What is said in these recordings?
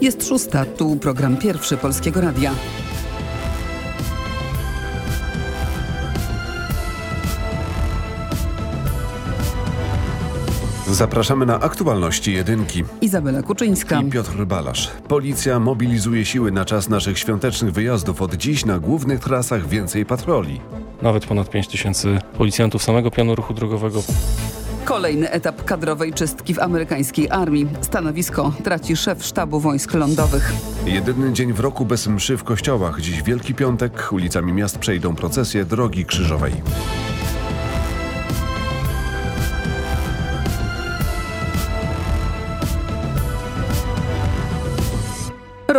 Jest szósta, tu program pierwszy Polskiego Radia. Zapraszamy na aktualności jedynki. Izabela Kuczyńska. I Piotr Balasz. Policja mobilizuje siły na czas naszych świątecznych wyjazdów. Od dziś na głównych trasach więcej patroli. Nawet ponad 5 tysięcy policjantów samego pianu ruchu drogowego. Kolejny etap kadrowej czystki w amerykańskiej armii. Stanowisko traci szef sztabu wojsk lądowych. Jedyny dzień w roku bez mszy w kościołach. Dziś Wielki Piątek. Ulicami miast przejdą procesje Drogi Krzyżowej.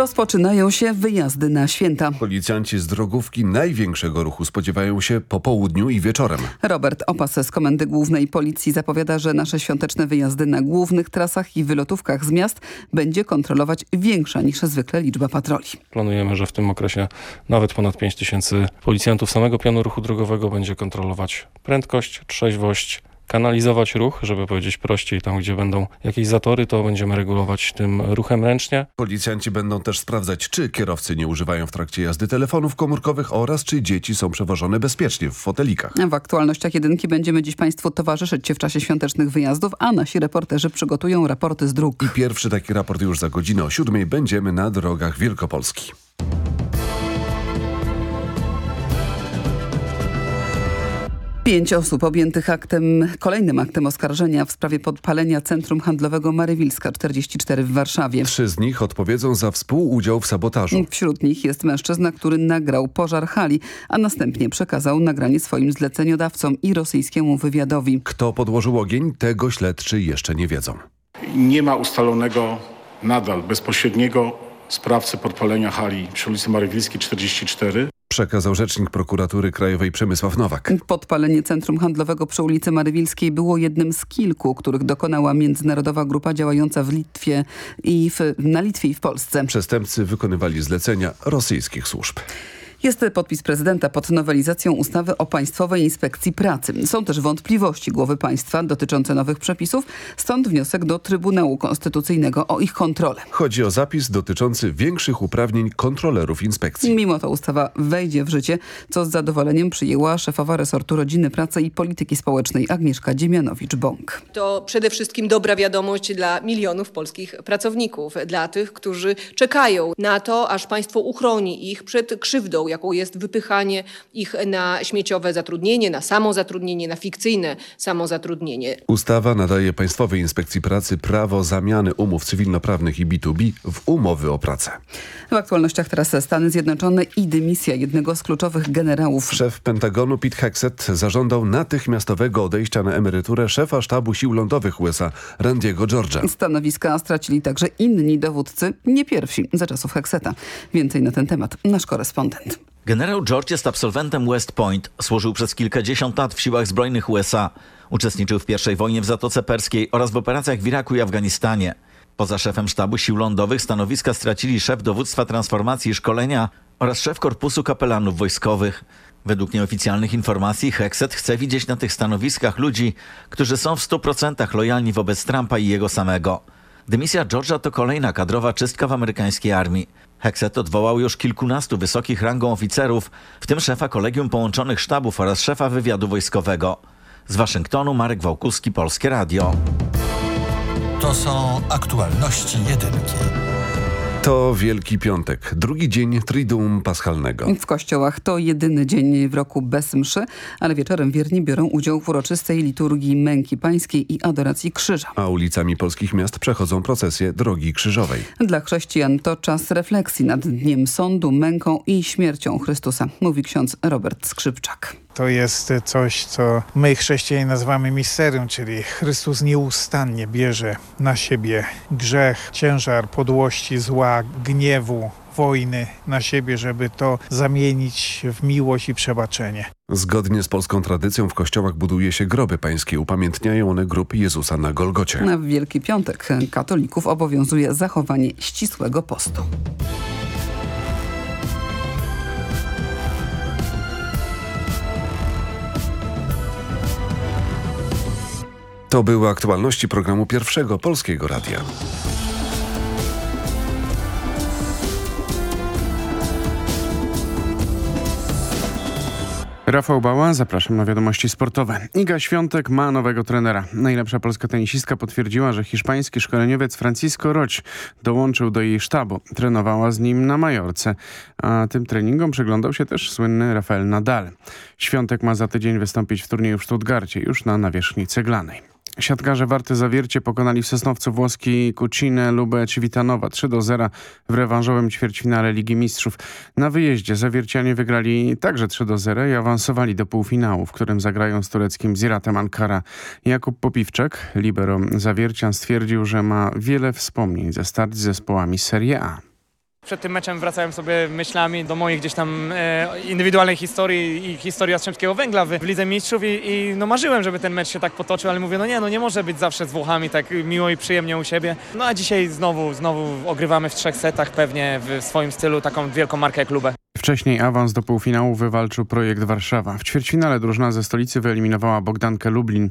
Rozpoczynają się wyjazdy na święta. Policjanci z drogówki największego ruchu spodziewają się po południu i wieczorem. Robert Opas z Komendy Głównej Policji zapowiada, że nasze świąteczne wyjazdy na głównych trasach i wylotówkach z miast będzie kontrolować większa niż zwykle liczba patroli. Planujemy, że w tym okresie nawet ponad 5 tysięcy policjantów samego pianu ruchu drogowego będzie kontrolować prędkość, trzeźwość, kanalizować ruch, żeby powiedzieć prościej, tam gdzie będą jakieś zatory, to będziemy regulować tym ruchem ręcznie. Policjanci będą też sprawdzać, czy kierowcy nie używają w trakcie jazdy telefonów komórkowych oraz czy dzieci są przewożone bezpiecznie w fotelikach. W aktualnościach jedynki będziemy dziś Państwu towarzyszyć w czasie świątecznych wyjazdów, a nasi reporterzy przygotują raporty z dróg. I pierwszy taki raport już za godzinę o siódmej będziemy na drogach Wielkopolski. Pięć osób objętych aktem, kolejnym aktem oskarżenia w sprawie podpalenia Centrum Handlowego Marywilska 44 w Warszawie. Trzy z nich odpowiedzą za współudział w sabotażu. Wśród nich jest mężczyzna, który nagrał pożar hali, a następnie przekazał nagranie swoim zleceniodawcom i rosyjskiemu wywiadowi. Kto podłożył ogień, tego śledczy jeszcze nie wiedzą. Nie ma ustalonego nadal bezpośredniego sprawcy podpalenia hali przy ulicy Marywilskiej 44. Przekazał rzecznik prokuratury krajowej Przemysław Nowak. Podpalenie Centrum Handlowego przy ulicy Marywilskiej było jednym z kilku, których dokonała międzynarodowa grupa działająca w Litwie i w, na Litwie i w Polsce. Przestępcy wykonywali zlecenia rosyjskich służb. Jest podpis prezydenta pod nowelizacją ustawy o Państwowej Inspekcji Pracy. Są też wątpliwości głowy państwa dotyczące nowych przepisów, stąd wniosek do Trybunału Konstytucyjnego o ich kontrolę. Chodzi o zapis dotyczący większych uprawnień kontrolerów inspekcji. Mimo to ustawa wejdzie w życie, co z zadowoleniem przyjęła szefowa resortu Rodziny, Pracy i Polityki Społecznej Agnieszka Dziemianowicz-Bąk. To przede wszystkim dobra wiadomość dla milionów polskich pracowników, dla tych, którzy czekają na to, aż państwo uchroni ich przed krzywdą, jaką jest wypychanie ich na śmieciowe zatrudnienie, na samozatrudnienie, na fikcyjne samozatrudnienie. Ustawa nadaje Państwowej Inspekcji Pracy prawo zamiany umów cywilnoprawnych i B2B w umowy o pracę. W aktualnościach teraz Stany Zjednoczone i dymisja jednego z kluczowych generałów. Szef Pentagonu Pete Hexet zażądał natychmiastowego odejścia na emeryturę szefa sztabu sił lądowych USA Randiego George'a. Stanowiska stracili także inni dowódcy, nie pierwsi za czasów Hexeta. Więcej na ten temat nasz korespondent. Generał George jest absolwentem West Point. Służył przez kilkadziesiąt lat w siłach zbrojnych USA. Uczestniczył w I wojnie w Zatoce Perskiej oraz w operacjach w Iraku i Afganistanie. Poza szefem sztabu sił lądowych stanowiska stracili szef dowództwa transformacji i szkolenia oraz szef korpusu kapelanów wojskowych. Według nieoficjalnych informacji Hexet chce widzieć na tych stanowiskach ludzi, którzy są w 100% lojalni wobec Trumpa i jego samego. Dymisja George'a to kolejna kadrowa czystka w amerykańskiej armii. Hexet odwołał już kilkunastu wysokich rangą oficerów, w tym szefa Kolegium Połączonych Sztabów oraz szefa wywiadu wojskowego. Z Waszyngtonu Marek Wałkuski, Polskie Radio. To są aktualności jedynki. To Wielki Piątek, drugi dzień Triduum Paschalnego. W kościołach to jedyny dzień w roku bez mszy, ale wieczorem wierni biorą udział w uroczystej liturgii Męki Pańskiej i Adoracji Krzyża. A ulicami polskich miast przechodzą procesje Drogi Krzyżowej. Dla chrześcijan to czas refleksji nad Dniem Sądu, Męką i Śmiercią Chrystusa, mówi ksiądz Robert Skrzypczak. To jest coś, co my chrześcijanie nazywamy misterium, czyli Chrystus nieustannie bierze na siebie grzech, ciężar podłości, zła, gniewu, wojny na siebie, żeby to zamienić w miłość i przebaczenie. Zgodnie z polską tradycją w kościołach buduje się groby pańskie. Upamiętniają one grupy Jezusa na Golgocie. W Wielki Piątek katolików obowiązuje zachowanie ścisłego postu. To były aktualności programu pierwszego Polskiego Radia. Rafał Bała, zapraszam na wiadomości sportowe. Iga Świątek ma nowego trenera. Najlepsza polska tenisistka potwierdziła, że hiszpański szkoleniowiec Francisco Roć dołączył do jej sztabu. Trenowała z nim na Majorce, a tym treningom przeglądał się też słynny Rafael Nadal. Świątek ma za tydzień wystąpić w turnieju w Stuttgarcie, już na nawierzchni ceglanej. Siatkarze Warty Zawiercie pokonali w Sosnowcu włoski Kucinę Lubę Civitanowa 3 do 0 w rewanżowym ćwierćfinale Ligi Mistrzów. Na wyjeździe Zawiercianie wygrali także 3 do 0 i awansowali do półfinału, w którym zagrają z tureckim Ziratem Ankara. Jakub Popiwczak, libero Zawiercian, stwierdził, że ma wiele wspomnień ze start z zespołami Serie A. Przed tym meczem wracałem sobie myślami do mojej gdzieś tam e, indywidualnej historii i historii Jastrzębskiego Węgla w, w Lidze Mistrzów i, i no marzyłem, żeby ten mecz się tak potoczył, ale mówię, no nie, no nie może być zawsze z Włochami tak miło i przyjemnie u siebie. No a dzisiaj znowu, znowu ogrywamy w trzech setach pewnie w swoim stylu taką wielką markę jak Lubę. Wcześniej awans do półfinału wywalczył projekt Warszawa. W ćwierćfinale drużyna ze stolicy wyeliminowała Bogdankę Lublin.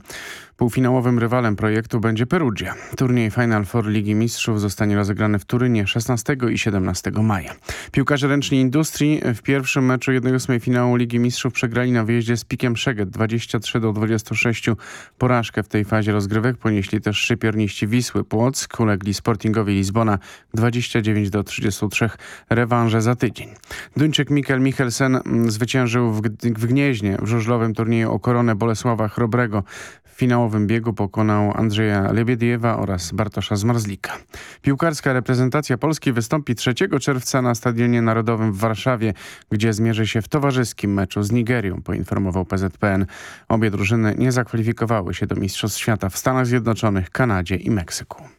Półfinałowym rywalem projektu będzie Perugia. Turniej Final Four Ligi Mistrzów zostanie rozegrany w Turynie 16 i 17 maja. Piłkarze ręczni Industrii w pierwszym meczu 1-8 finału Ligi Mistrzów przegrali na wyjeździe z Pikiem Szeged 23 do 26. Porażkę w tej fazie rozgrywek ponieśli też szczypiorniści Wisły Płock, ulegli Sportingowi Lizbona 29 do 33. Rewanże za tydzień. Duńczyk Mikkel Michelsen mm, zwyciężył w, w Gnieźnie w żużlowym turnieju o koronę Bolesława Chrobrego. W finałowym biegu pokonał Andrzeja Lebiediewa oraz Bartosza Zmarzlika. Piłkarska reprezentacja Polski wystąpi 3 czerwca na Stadionie Narodowym w Warszawie, gdzie zmierzy się w towarzyskim meczu z Nigerią, poinformował PZPN. Obie drużyny nie zakwalifikowały się do Mistrzostw Świata w Stanach Zjednoczonych, Kanadzie i Meksyku.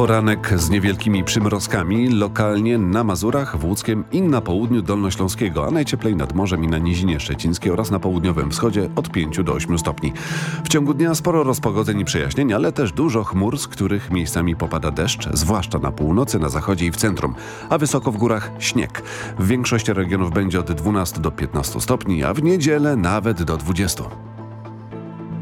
Poranek z niewielkimi przymrozkami, lokalnie na Mazurach, w i na południu Dolnośląskiego, a najcieplej nad morzem i na Nizinie Szczecińskiej oraz na południowym wschodzie od 5 do 8 stopni. W ciągu dnia sporo rozpogodzeń i przejaśnień, ale też dużo chmur, z których miejscami popada deszcz, zwłaszcza na północy, na zachodzie i w centrum, a wysoko w górach śnieg. W większości regionów będzie od 12 do 15 stopni, a w niedzielę nawet do 20.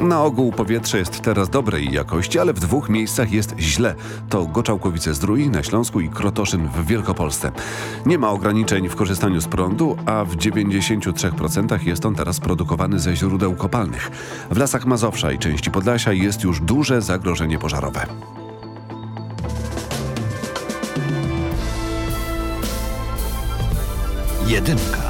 Na ogół powietrze jest teraz dobrej jakości, ale w dwóch miejscach jest źle. To Goczałkowice-Zdrój na Śląsku i Krotoszyn w Wielkopolsce. Nie ma ograniczeń w korzystaniu z prądu, a w 93% jest on teraz produkowany ze źródeł kopalnych. W lasach Mazowsza i części Podlasia jest już duże zagrożenie pożarowe. Jedynka.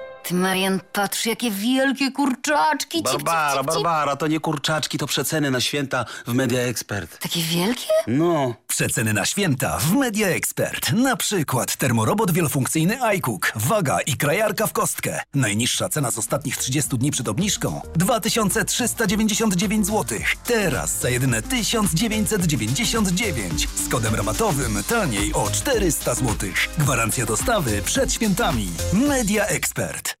Ty, Marian, patrz, jakie wielkie kurczaczki. Cip, cip, Barbara, cip, cip. Barbara, to nie kurczaczki, to przeceny na święta w Media Expert. Takie wielkie? No. Przeceny na święta w Media Expert. Na przykład termorobot wielofunkcyjny iCook. Waga i krajarka w kostkę. Najniższa cena z ostatnich 30 dni przed obniżką 2399 zł. Teraz za jedyne 1999. Z kodem rabatowym taniej o 400 zł. Gwarancja dostawy przed świętami. Media Expert.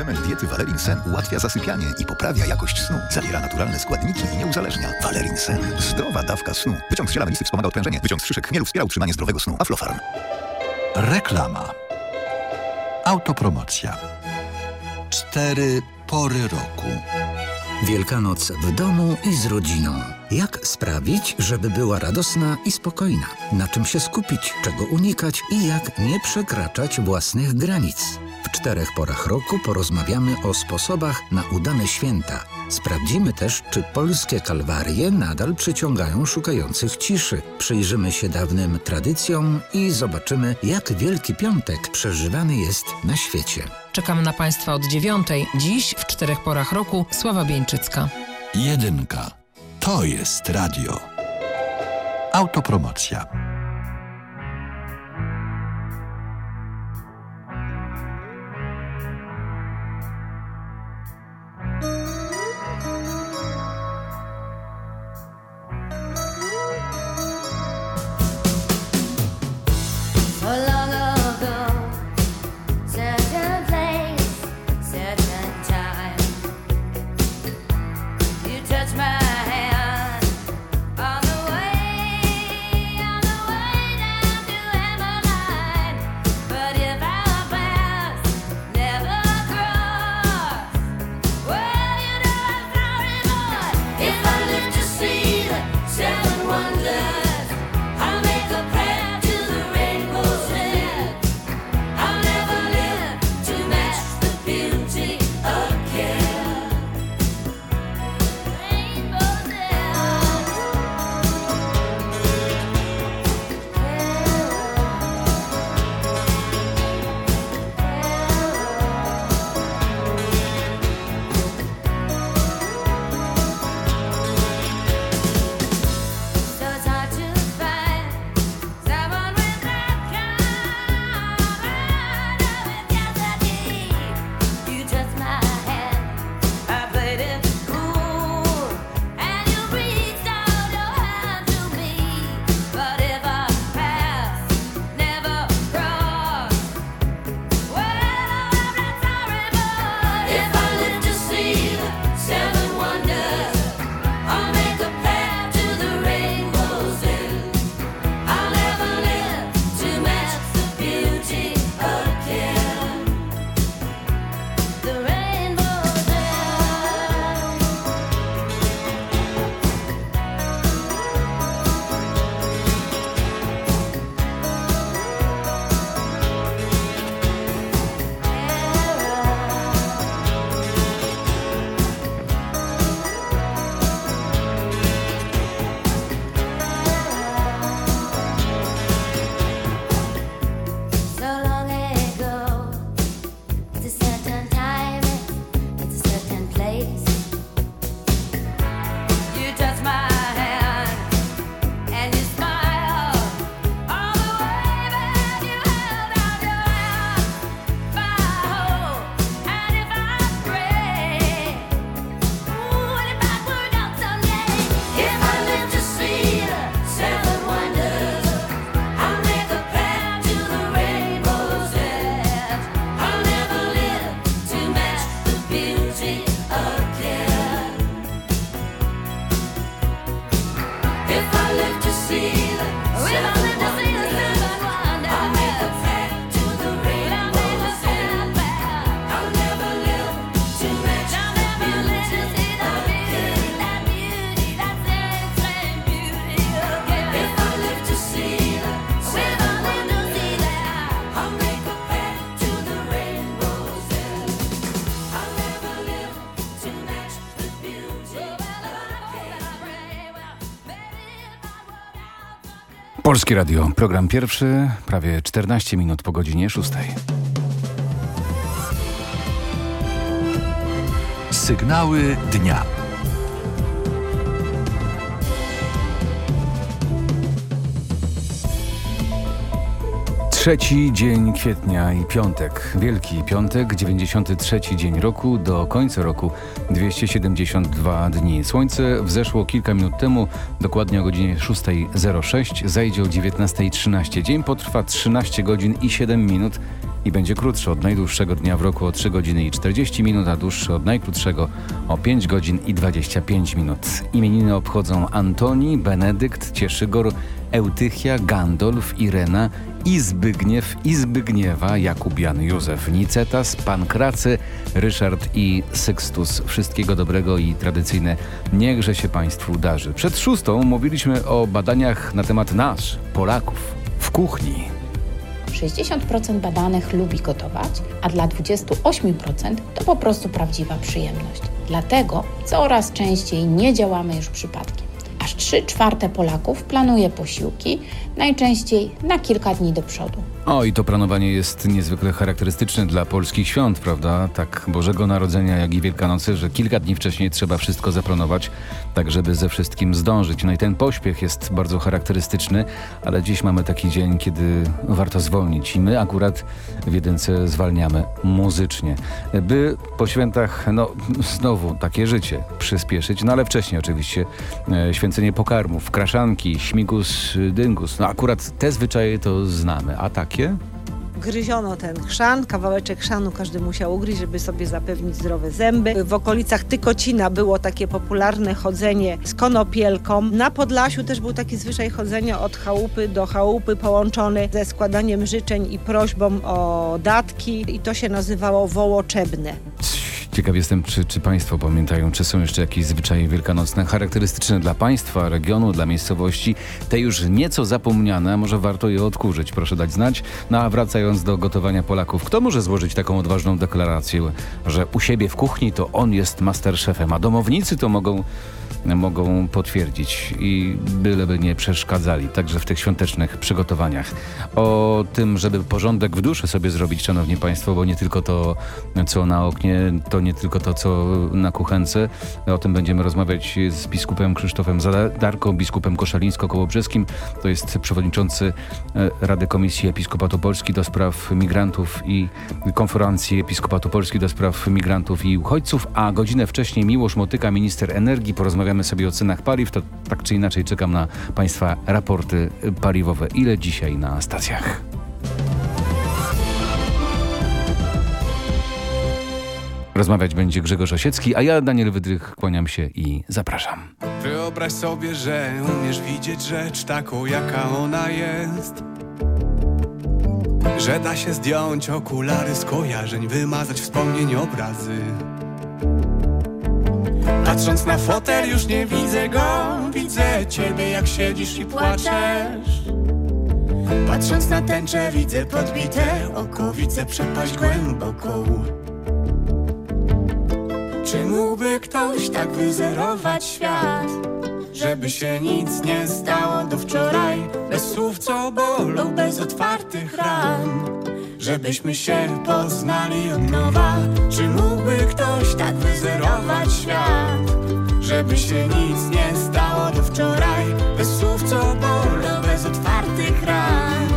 Suplement diety Valerin Sen ułatwia zasypianie i poprawia jakość snu. Zawiera naturalne składniki i nie uzależnia. Valerin Sen. Zdrowa dawka snu. Wyciąg z ziela melisy wspomaga odprężenie. Wyciąg z szyszek chmielu wspiera utrzymanie zdrowego snu. Aflofarm. Reklama. Autopromocja. Cztery pory roku. Wielkanoc w domu i z rodziną. Jak sprawić, żeby była radosna i spokojna? Na czym się skupić, czego unikać i jak nie przekraczać własnych granic? W czterech porach roku porozmawiamy o sposobach na udane święta. Sprawdzimy też, czy polskie kalwarie nadal przyciągają szukających ciszy. Przyjrzymy się dawnym tradycjom i zobaczymy, jak Wielki Piątek przeżywany jest na świecie. Czekam na Państwa od dziewiątej. Dziś w czterech porach roku Sława Bieńczycka. Jedynka. To jest radio. Autopromocja. Polskie Radio, program pierwszy, prawie 14 minut po godzinie 6. Sygnały dnia. Trzeci dzień kwietnia i piątek. Wielki piątek, 93 dzień roku, do końca roku 272 dni. Słońce wzeszło kilka minut temu, dokładnie o godzinie 6.06, zajdzie o 19.13. Dzień potrwa 13 godzin i 7 minut i będzie krótszy od najdłuższego dnia w roku o 3 godziny i 40 minut, a dłuższy od najkrótszego o 5 godzin i 25 minut. Imieniny obchodzą Antoni, Benedykt, Cieszygor, Eutychia, Gandolf, Irena i Zbygniew, i Zbygniewa, Jakub, Jan, Józef, Nicetas, Pankracy, Ryszard i Sykstus. Wszystkiego dobrego i tradycyjne niechże się Państwu darzy. Przed szóstą mówiliśmy o badaniach na temat nas, Polaków, w kuchni. 60% badanych lubi gotować, a dla 28% to po prostu prawdziwa przyjemność. Dlatego coraz częściej nie działamy już przypadkiem, a 3 czwarte Polaków planuje posiłki, najczęściej na kilka dni do przodu. O, i to planowanie jest niezwykle charakterystyczne dla polskich świąt, prawda? Tak Bożego Narodzenia, jak i Wielkanocy, że kilka dni wcześniej trzeba wszystko zaplanować, tak żeby ze wszystkim zdążyć. No i ten pośpiech jest bardzo charakterystyczny, ale dziś mamy taki dzień, kiedy warto zwolnić i my akurat w jedynce zwalniamy muzycznie, by po świętach, no znowu takie życie przyspieszyć, no ale wcześniej oczywiście e, święcenie pokarmów, kraszanki, śmigus, dyngus. No akurat te zwyczaje to znamy, a takie? Gryziono ten chrzan, kawałeczek chrzanu każdy musiał ugryźć, żeby sobie zapewnić zdrowe zęby. W okolicach Tykocina było takie popularne chodzenie z konopielką. Na Podlasiu też był taki zwyczaj chodzenia od chałupy do chałupy połączony ze składaniem życzeń i prośbą o datki i to się nazywało wołoczebne. Ciekaw jestem, czy, czy Państwo pamiętają, czy są jeszcze jakieś zwyczaje wielkanocne charakterystyczne dla państwa, regionu, dla miejscowości, te już nieco zapomniane, może warto je odkurzyć, proszę dać znać. No a wracając do gotowania Polaków, kto może złożyć taką odważną deklarację, że u siebie w kuchni to on jest masterchefem, a domownicy to mogą mogą potwierdzić i byleby nie przeszkadzali, także w tych świątecznych przygotowaniach. O tym, żeby porządek w duszy sobie zrobić, szanowni państwo, bo nie tylko to, co na oknie, to nie tylko to, co na kuchence. O tym będziemy rozmawiać z biskupem Krzysztofem Zadarką, biskupem Koszalińsko-Kołobrzeskim. To jest przewodniczący e, Rady Komisji Episkopatu Polski do spraw migrantów i konferencji Episkopatu Polski do spraw migrantów i uchodźców, a godzinę wcześniej Miłosz Motyka, minister energii. Porozmawiamy sobie o cenach paliw. To tak czy inaczej czekam na Państwa raporty paliwowe. Ile dzisiaj na stacjach? Rozmawiać będzie Grzegorz Osiecki, a ja, Daniel Wydrych, kłaniam się i zapraszam. Wyobraź sobie, że umiesz widzieć rzecz taką, jaka ona jest. Że da się zdjąć okulary skojarzeń, wymazać wspomnień obrazy. Patrząc na fotel już nie widzę go, widzę ciebie jak siedzisz i płaczesz. Patrząc na tęczę widzę podbite oko, widzę przepaść głęboką. Czy mógłby ktoś tak wyzerować świat? Żeby się nic nie stało do wczoraj Bez słów co bolą, bez otwartych ran Żebyśmy się poznali od nowa. Czy mógłby ktoś tak wyzerować świat? Żeby się nic nie stało do wczoraj. Bez słów co bolą, bez otwartych ran.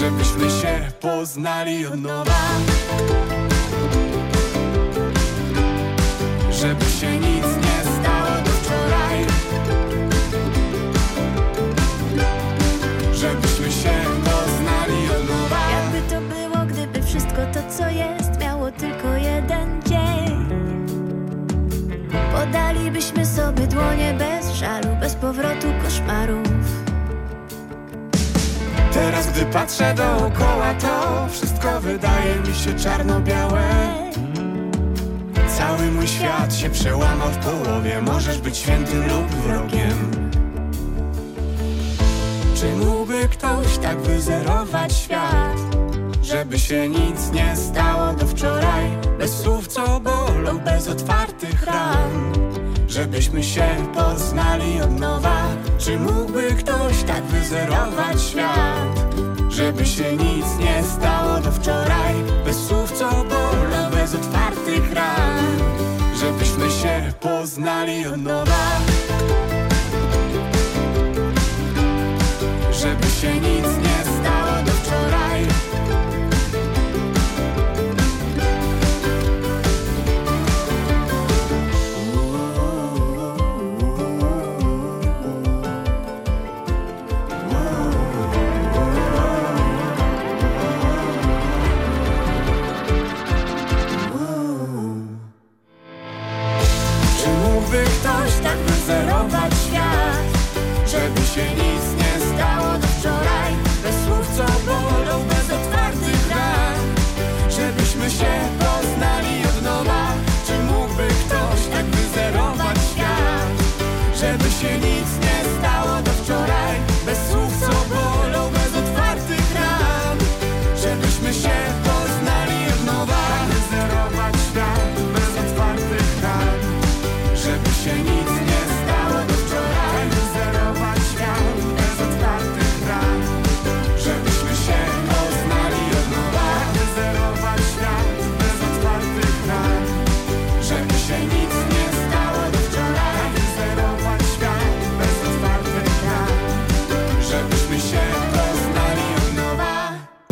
Żebyśmy się poznali od nowa. Żeby się nic nie to, co jest, miało tylko jeden dzień. Podalibyśmy sobie dłonie bez żalu, bez powrotu koszmarów. Teraz gdy patrzę dookoła to Wszystko wydaje mi się czarno-białe Cały mój świat się przełamał w połowie Możesz być świętym lub wrogiem Czy mógłby ktoś tak wyzerować świat? Żeby się nic nie stało do wczoraj. Bez słów co bolą, bez otwartych ran Żebyśmy się poznali od nowa. Czy mógłby ktoś tak wyzerować świat? Żeby się nic nie stało do wczoraj. Bez słów co bolą, bez otwartych ran Żebyśmy się poznali od nowa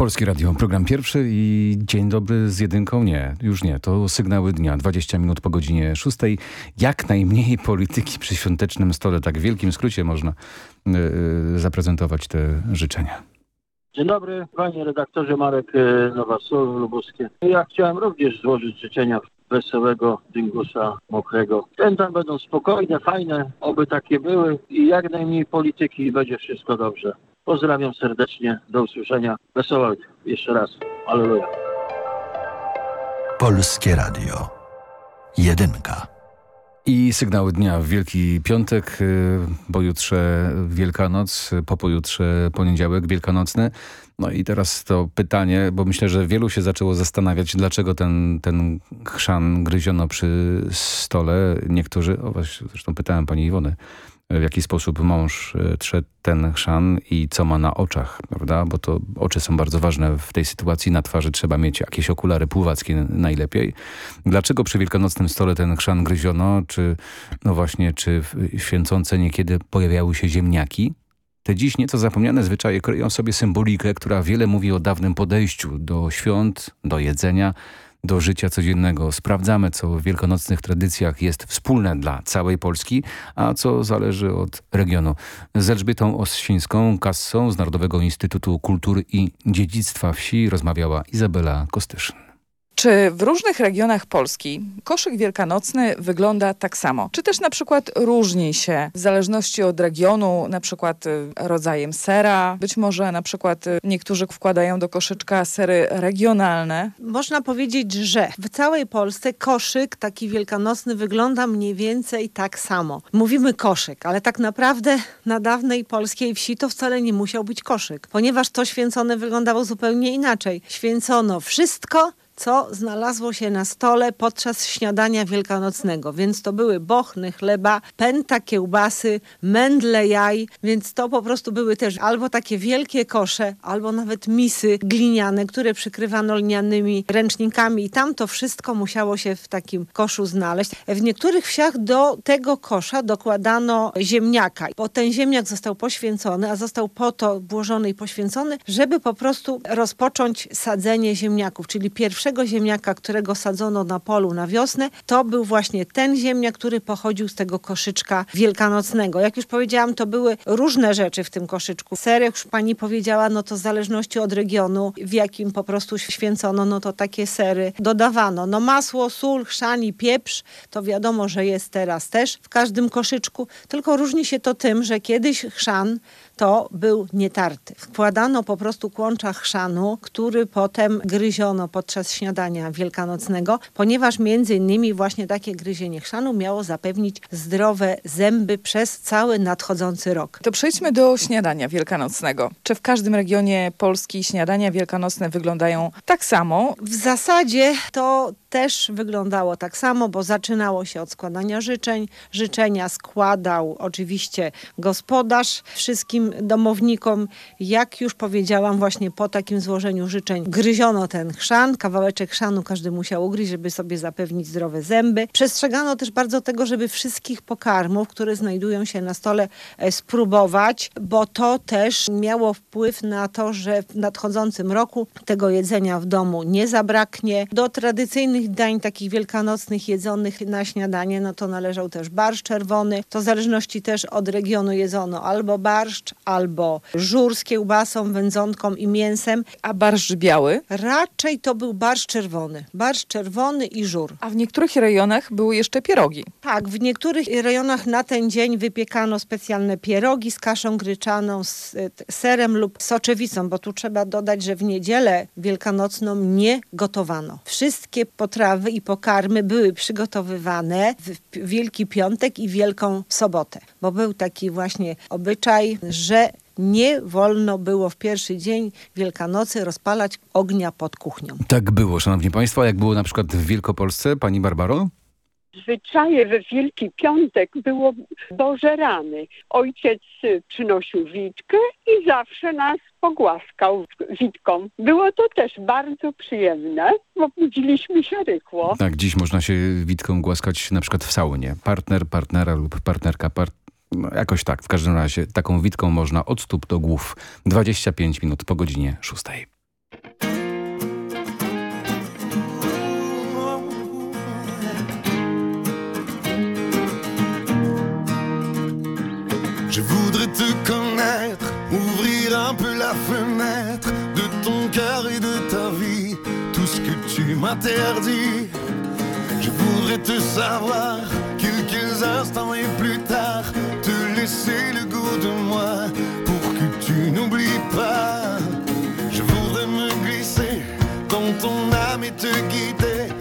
Polskie Radio, program pierwszy i dzień dobry z jedynką. Nie, już nie, to sygnały dnia, 20 minut po godzinie 6. Jak najmniej polityki przy świątecznym stole, tak w wielkim skrócie można yy, zaprezentować te życzenia. Dzień dobry, panie redaktorze Marek e, Nowasław Lubuskie. Ja chciałem również złożyć życzenia wesołego dyngusa mokrego. Święta będą spokojne, fajne, oby takie były i jak najmniej polityki i będzie wszystko dobrze. Pozdrawiam serdecznie, do usłyszenia. Wesołego jeszcze raz. Aleluja. Polskie Radio. Jedynka. I sygnały dnia w Wielki Piątek, y, pojutrze Wielkanoc, po pojutrze poniedziałek wielkanocny. No i teraz to pytanie, bo myślę, że wielu się zaczęło zastanawiać, dlaczego ten, ten chrzan gryziono przy stole. Niektórzy, o właśnie, zresztą pytałem pani Iwony, w jaki sposób mąż y, trze ten chrzan i co ma na oczach, prawda? Bo to oczy są bardzo ważne w tej sytuacji. Na twarzy trzeba mieć jakieś okulary pływackie najlepiej. Dlaczego przy wielkanocnym stole ten chrzan gryziono? Czy, no właśnie, czy święcące niekiedy pojawiały się ziemniaki? Te dziś nieco zapomniane zwyczaje kryją sobie symbolikę, która wiele mówi o dawnym podejściu do świąt, do jedzenia, do życia codziennego. Sprawdzamy, co w wielkanocnych tradycjach jest wspólne dla całej Polski, a co zależy od regionu. Z Elżbietą Ossińską, kassą z Narodowego Instytutu Kultury i Dziedzictwa Wsi rozmawiała Izabela Kostyszyn. Czy w różnych regionach Polski koszyk wielkanocny wygląda tak samo? Czy też na przykład różni się w zależności od regionu, na przykład y, rodzajem sera? Być może na przykład y, niektórzy wkładają do koszyczka sery regionalne. Można powiedzieć, że w całej Polsce koszyk taki wielkanocny wygląda mniej więcej tak samo. Mówimy koszyk, ale tak naprawdę na dawnej polskiej wsi to wcale nie musiał być koszyk, ponieważ to święcone wyglądało zupełnie inaczej. Święcono wszystko, co znalazło się na stole podczas śniadania wielkanocnego. Więc to były bochny chleba, pęta kiełbasy, mędle jaj, więc to po prostu były też albo takie wielkie kosze, albo nawet misy gliniane, które przykrywano lnianymi ręcznikami i tam to wszystko musiało się w takim koszu znaleźć. W niektórych wsiach do tego kosza dokładano ziemniaka, bo ten ziemniak został poświęcony, a został po to włożony i poświęcony, żeby po prostu rozpocząć sadzenie ziemniaków, czyli pierwszy pierwszego ziemniaka, którego sadzono na polu na wiosnę, to był właśnie ten ziemniak, który pochodził z tego koszyczka wielkanocnego. Jak już powiedziałam, to były różne rzeczy w tym koszyczku. Ser, jak już pani powiedziała, no to w zależności od regionu, w jakim po prostu święcono, no to takie sery dodawano. No masło, sól, chrzan i pieprz, to wiadomo, że jest teraz też w każdym koszyczku, tylko różni się to tym, że kiedyś chrzan to był nietarty. Wkładano po prostu kłącza chrzanu, który potem gryziono podczas śniadania wielkanocnego, ponieważ między innymi właśnie takie gryzienie chrzanu miało zapewnić zdrowe zęby przez cały nadchodzący rok. To przejdźmy do śniadania wielkanocnego. Czy w każdym regionie Polski śniadania wielkanocne wyglądają tak samo? W zasadzie to też wyglądało tak samo, bo zaczynało się od składania życzeń. Życzenia składał oczywiście gospodarz wszystkim domownikom. Jak już powiedziałam, właśnie po takim złożeniu życzeń gryziono ten chrzan, kawałeczek chrzanu każdy musiał ugryźć, żeby sobie zapewnić zdrowe zęby. Przestrzegano też bardzo tego, żeby wszystkich pokarmów, które znajdują się na stole, e, spróbować, bo to też miało wpływ na to, że w nadchodzącym roku tego jedzenia w domu nie zabraknie. Do tradycyjnych dań takich wielkanocnych jedzonych na śniadanie, no to należał też barszcz czerwony. To w zależności też od regionu jedzono albo barszcz, albo żur z kiełbasą, wędzonką i mięsem. A barszcz biały? Raczej to był barszcz czerwony. Barszcz czerwony i żur. A w niektórych rejonach były jeszcze pierogi. Tak, w niektórych rejonach na ten dzień wypiekano specjalne pierogi z kaszą gryczaną, z serem lub soczewicą, bo tu trzeba dodać, że w niedzielę wielkanocną nie gotowano. Wszystkie potrawy i pokarmy były przygotowywane w Wielki Piątek i Wielką Sobotę, bo był taki właśnie obyczaj, że nie wolno było w pierwszy dzień Wielkanocy rozpalać ognia pod kuchnią. Tak było, szanowni państwo. Jak było na przykład w Wielkopolsce, pani Barbaro? Zwyczaje we Wielki Piątek było Boże rany. Ojciec przynosił witkę i zawsze nas pogłaskał witką. Było to też bardzo przyjemne, bo budziliśmy się rykło. Tak, dziś można się witką głaskać na przykład w saunie. Partner, partnera lub partnerka, part... no, jakoś tak. W każdym razie taką witką można od stóp do głów. 25 minut po godzinie 6. Je voudrais te connaître, ouvrir un peu la fenêtre de ton cœur et de ta vie, tout ce que tu m'interdis. Je voudrais te savoir quelques instants et plus tard, te laisser le goût de moi pour que tu n'oublies pas. Je voudrais me glisser dans ton âme et te guider,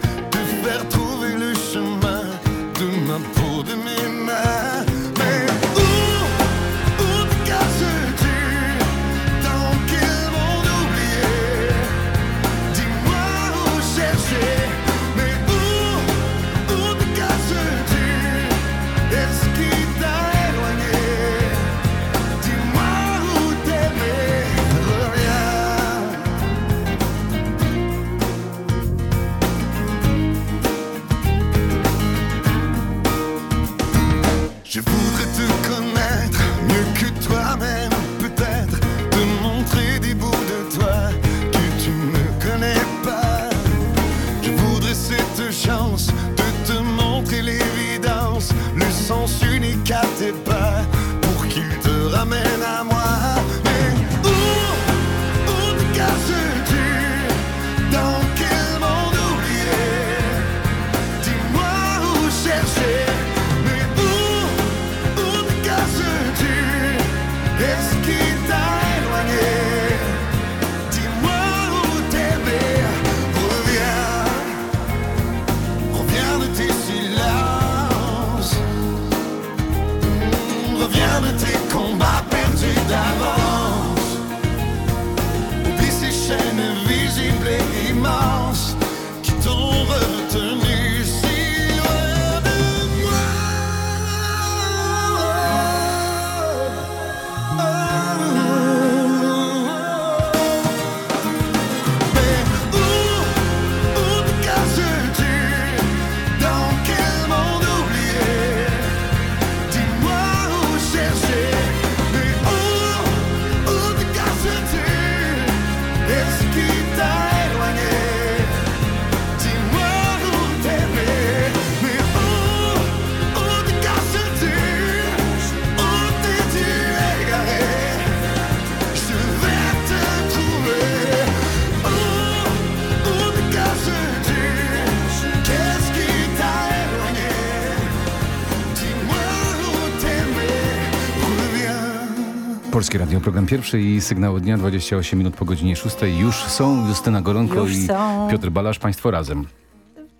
Polskie Radio, program pierwszy i sygnał dnia 28 minut po godzinie 6. Już są Justyna Golonko Już i są. Piotr Balasz, państwo razem.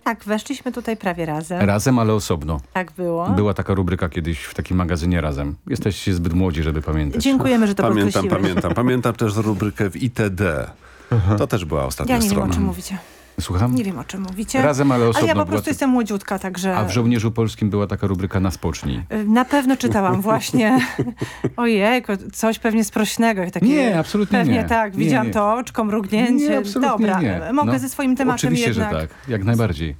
Tak, weszliśmy tutaj prawie razem. Razem, ale osobno. Tak było. Była taka rubryka kiedyś w takim magazynie Razem. Jesteście zbyt młodzi, żeby pamiętać. Dziękujemy, że to Pamiętam, podkreśliłeś. pamiętam. Pamiętam też rubrykę w ITD. To też była ostatnia Ja nie wiem, strona. o czym mówicie. Słucham? Nie wiem, o czym mówicie. Razem, ale osobno Ale ja po była prostu to- jestem młodziutka, także... A w Żołnierzu Polskim była taka rubryka na spocznij. Y, Na pewno czytałam właśnie. Ojej, coś pewnie sprośnego. Takie, Nie, absolutnie pewnie nie. tak, Nie, widziałam nie. to oczko, mrugnięcie. Nie, absolutnie Dobra, nie. mogę No, ze swoim tematem Oczywiście, jednak. że tak. Jak najbardziej.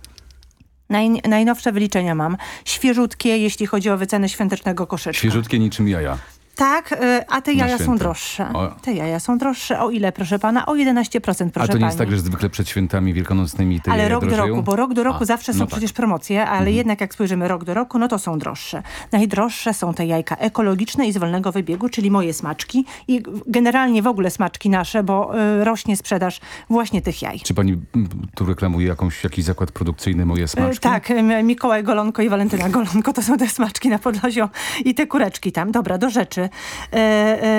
Naj, najnowsze wyliczenia mam. Świeżutkie, jeśli chodzi o wycenę świątecznego koszyczka. Świeżutkie niczym jaja. Tak, y, a te jaja są droższe. O. Te jaja są droższe. O ile, proszę pana? O 11%, proszę A to nie jest tak, że zwykle przed świętami wielkanocnymi te Ale rok do drożeją? roku, bo rok do roku A, zawsze są no tak. przecież promocje, ale Mhm. jednak jak spojrzymy rok do roku, no to są droższe. Najdroższe są te jajka ekologiczne i z wolnego wybiegu, czyli moje smaczki i generalnie w ogóle smaczki nasze, bo y, rośnie sprzedaż właśnie tych jaj. Czy pani tu reklamuje jakąś, jakiś zakład produkcyjny Moje Y, Smaczki? Tak, y, Mikołaj Golonko i Walentyna Golonko to są te smaczki na Podlasiu i te kureczki tam. Dobra, do rzeczy. E,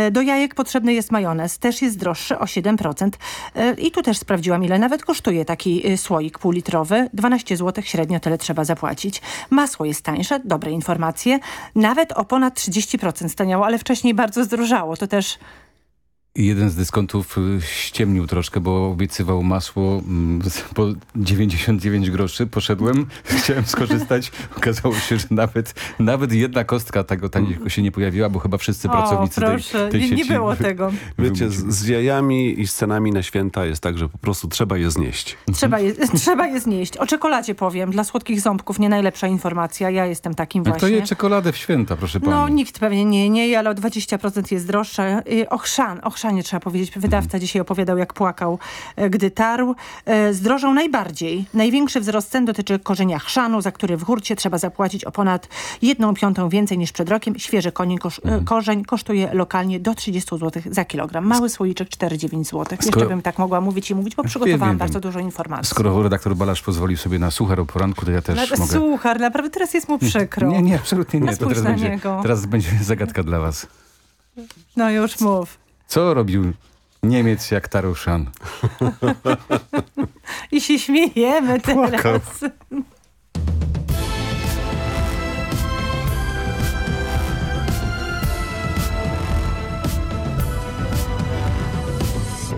e, do jajek potrzebny jest majonez, też jest droższy o 7%. E, I tu też sprawdziłam, ile nawet kosztuje taki słoik półlitrowy. 12 zł średnio tyle trzeba zapłacić. Masło jest tańsze, dobre informacje. Nawet o ponad 30% staniało, ale wcześniej bardzo zdrożało. To też Jeden z dyskontów y, ściemnił troszkę, bo obiecywał masło mm, po 99 groszy. Poszedłem, chciałem skorzystać. Okazało się, że nawet, nawet jedna kostka tego taniego się nie pojawiła, bo chyba wszyscy O, pracownicy proszę, tej, tej nie- nie sieci... było tego. Wiecie, z, z jajami i z cenami na święta jest tak, że po prostu trzeba je znieść. trzeba je, trzeba je znieść. O czekoladzie powiem. Dla słodkich ząbków nie najlepsza informacja. Ja jestem takim A kto właśnie. je czekoladę w święta, proszę pani? No nikt pewnie nie, nie ale o 20% jest droższe. Y, Ochrzan, Auszanie, trzeba powiedzieć. Wydawca dzisiaj opowiadał, jak płakał, e, gdy tarł. E, Zdrożą najbardziej. Największy wzrost cen dotyczy korzenia chrzanu, za który w hurcie trzeba zapłacić o ponad jedną piątą więcej niż przed rokiem. Świeży konin kosz, Mhm. e, korzeń kosztuje lokalnie do 30 zł za kilogram. Mały słoiczek 4,9 zł. Jeszcze Skoro- bym tak mogła mówić i mówić, bo przygotowałam wiem, wiem. bardzo dużo informacji. Skoro redaktor Balasz pozwolił sobie na suchar o poranku, to ja też Ale mogę... Słuchaj, naprawdę teraz jest mu przykro. Nie, nie, absolutnie nie. To teraz będzie, teraz będzie zagadka dla was. No już mów. Co robił Niemiec jak Taruszan? I się śmiejemy teraz. Płakał.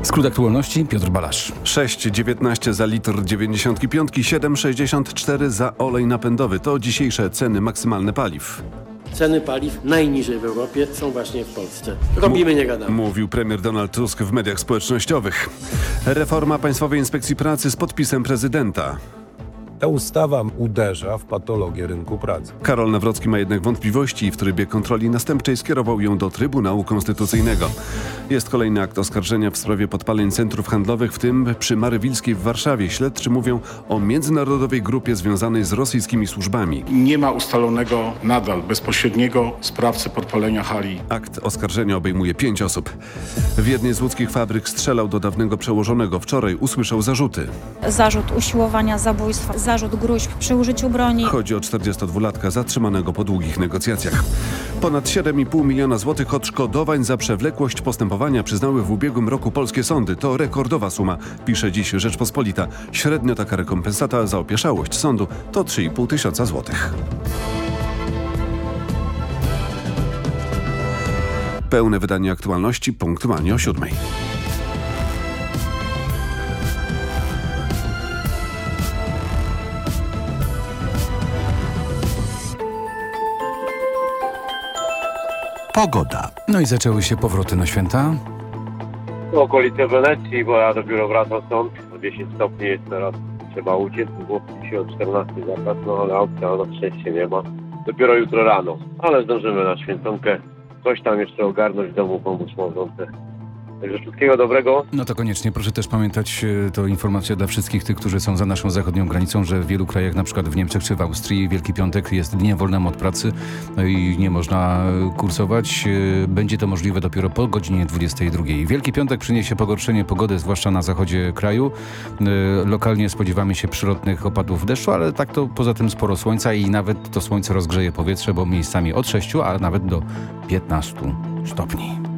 Skrót aktualności, Piotr Balasz. 6,19 za litr 95, 7,64 za olej napędowy. To dzisiejsze ceny maksymalne paliw. Ceny paliw najniżej w Europie są właśnie w Polsce. Robimy, nie gadamy. Mówił premier Donald Tusk w mediach społecznościowych. Reforma Państwowej Inspekcji Pracy z podpisem prezydenta. Ta ustawa uderza w patologię rynku pracy. Karol Nawrocki ma jednak wątpliwości i w trybie kontroli następczej skierował ją do Trybunału Konstytucyjnego. Jest kolejny akt oskarżenia w sprawie podpaleń centrów handlowych, w tym przy Marywilskiej w Warszawie. Śledczy mówią o międzynarodowej grupie związanej z rosyjskimi służbami. Nie ma ustalonego nadal bezpośredniego sprawcy podpalenia hali. Akt oskarżenia obejmuje pięć osób. W jednej z łódzkich fabryk strzelał do dawnego przełożonego. Wczoraj usłyszał zarzuty. Zarzut usiłowania zabójstwa, zarzut gruźb przy użyciu broni. Chodzi o 42-latka zatrzymanego po długich negocjacjach. Ponad 7,5 miliona złotych odszkodowań za przewlekłość postępowania przyznały w ubiegłym roku polskie sądy. To rekordowa suma, pisze dziś Rzeczpospolita. Średnio taka rekompensata za opieszałość sądu to 3,5 tysiąca złotych. Pełne wydanie aktualności punktualnie o siódmej. Pogoda. No i zaczęły się powroty na święta. okolice Wenecji, bo ja dopiero wracam stąd. O 10 stopni jest teraz. Trzeba uciec, było dzisiaj o 14 zakaz, no ale opcja na szczęście nie ma. Dopiero jutro rano, ale zdążymy na święconkę. Coś tam jeszcze ogarnąć w domu, pomóc małżonce. Także wszystkiego dobrego. No to koniecznie proszę też pamiętać, e, to informacja dla wszystkich tych, którzy są za naszą zachodnią granicą, że w wielu krajach, na przykład w Niemczech czy w Austrii, Wielki Piątek jest dniem wolnym od pracy no i nie można e, kursować. E, Będzie to możliwe dopiero po godzinie 22. Wielki Piątek przyniesie pogorszenie pogody, zwłaszcza na zachodzie kraju. Lokalnie spodziewamy się przylotnych opadów deszczu, ale tak to poza tym sporo słońca i nawet to słońce rozgrzeje powietrze, bo miejscami od 6, a nawet do 15 stopni.